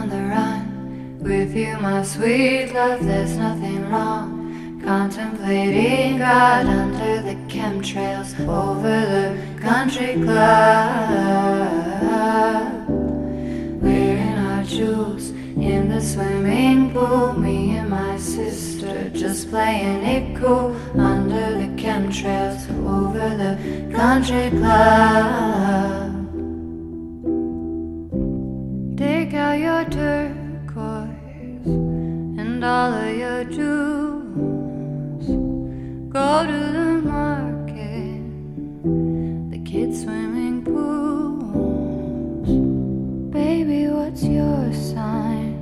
on the run with you, my sweet love. There's nothing wrong. Contemplating God under the chemtrails over the country club. Wearing our jewels in the swimming pool. Me and my sister just playing it cool under the chemtrails over the country club. Out your turquoise and all of your jewels. Go to the market, the kids' swimming pools. Baby, what's your sign?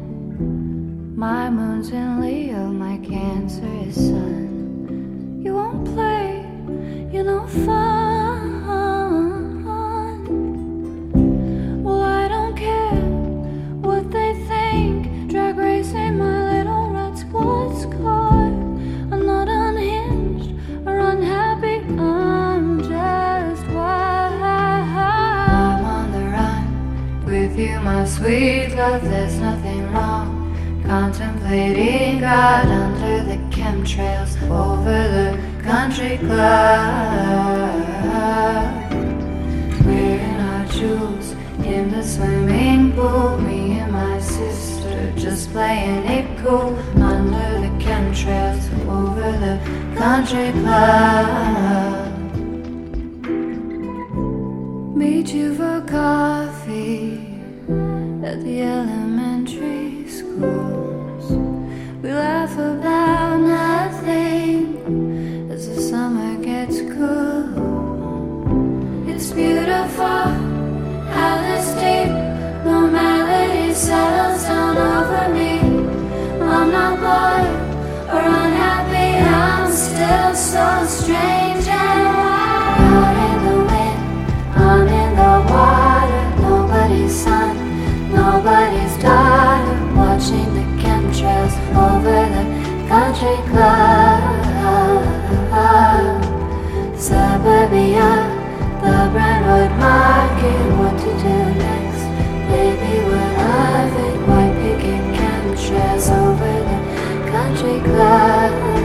My moon's in Leo, my Cancer is my sweet love. There's nothing wrong. Contemplating God under the chemtrails over the country club. Wearing our jewels in the swimming pool. Me and my sister just playing it cool under the chemtrails over the country club. Meet you for coffee at the elementary schools. We laugh about nothing as the summer gets cool. It's beautiful how this deep normality settles down over me. I'm not bored or unhappy, I'm still so strange and wild. Country club.